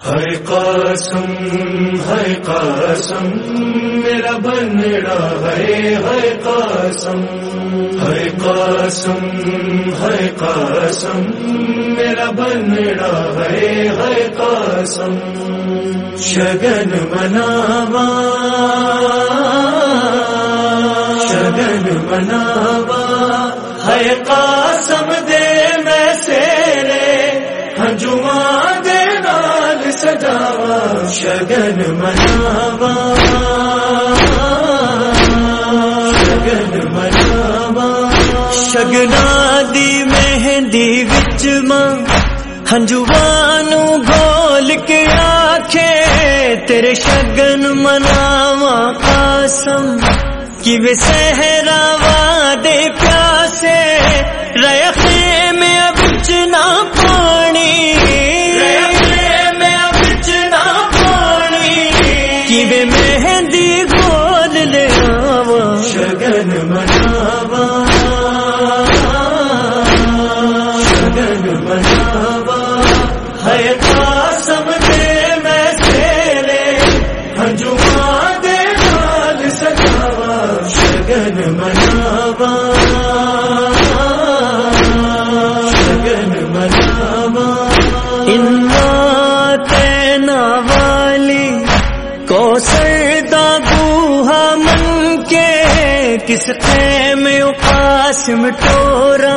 ہے قاسم ہے قاسم میرا بنڑا ہے ہے قاسم ہے قاسم ہے قاسم میرا بنڑا ہے ہے قاسم شگن مناوا شگن مناوا ہے قاسم شگن مناوا شگن مناوا۔ شگنا دی مہندی وچ ماں ہنجوانو گھول کے آکھے، تیرے شگن مناوا قاسم کی وے صحرا دے کس خیم قاسم ٹورا،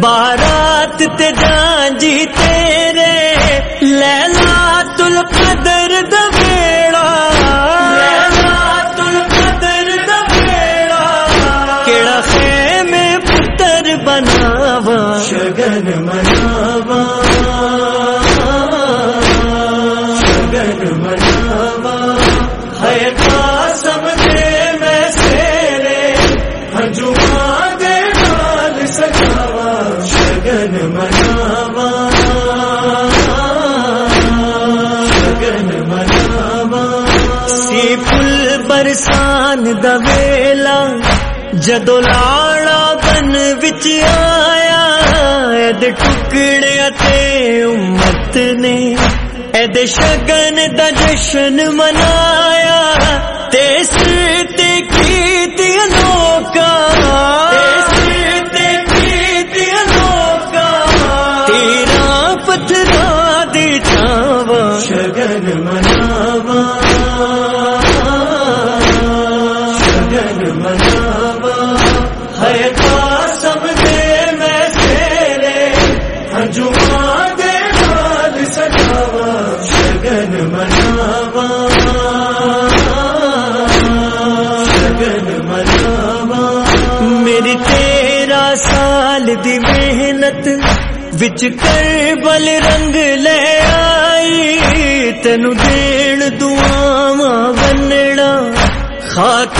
بارات تے جانجی تیرے لیلا تل قدر دبیڑا لیلا تل قدر دبیڑا کیڑا خیم پتر بناوا شگن مناوا پل برسان دویلا جدو لاڑا بن وچ آیا اد ٹکڑے تے امت نے اد شگن دا جشن منایا میری تیرا سال دی محنت وچ کربل رنگ لے آئی، تینو دین دعاواں بننا خاک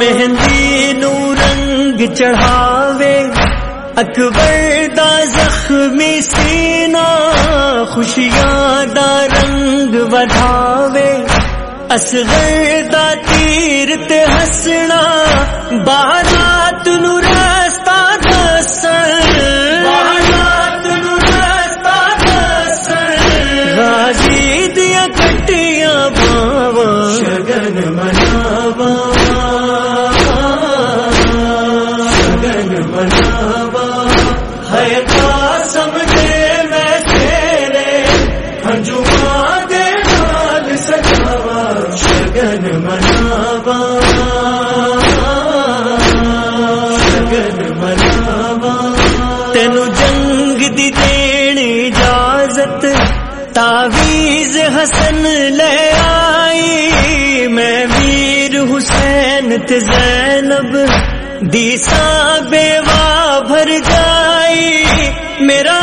مہندی نو رنگ چڑھاوے، اکبر دا زخمی سینا خوشیاں دا رنگ ودھاوے۔ اصغر دا تیر بارات نو دسن بارات نو دسن۔ غازی دیا کٹیاں باواں شگن مناوا شگن مناوا ہے قاسم دے میں تیرے دے سجاوا شگن مناوا لے آئی میں ویر حسین زینب دیسا بیوا بھر جائی میرا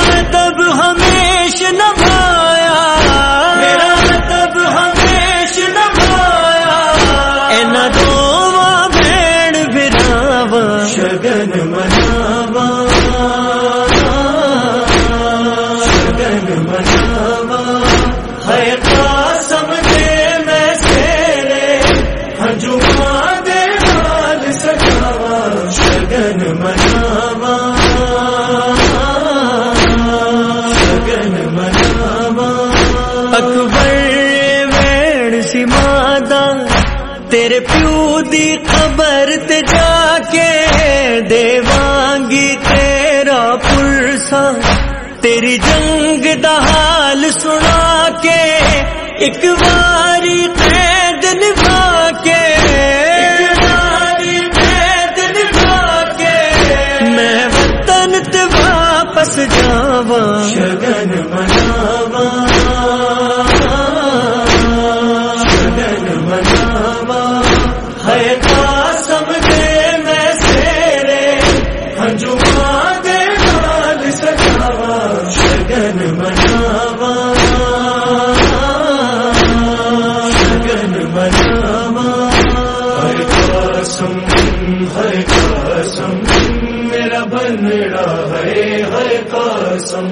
تیرے پیو دی خبر تے جا کے دیوانگی تیرا پرسا تیری جنگ دا حال سنا کے ایک باری قید نبھا کے میں وطن تے واپس جاواں شگن مناوا قاسم ہے ہے قاسم۔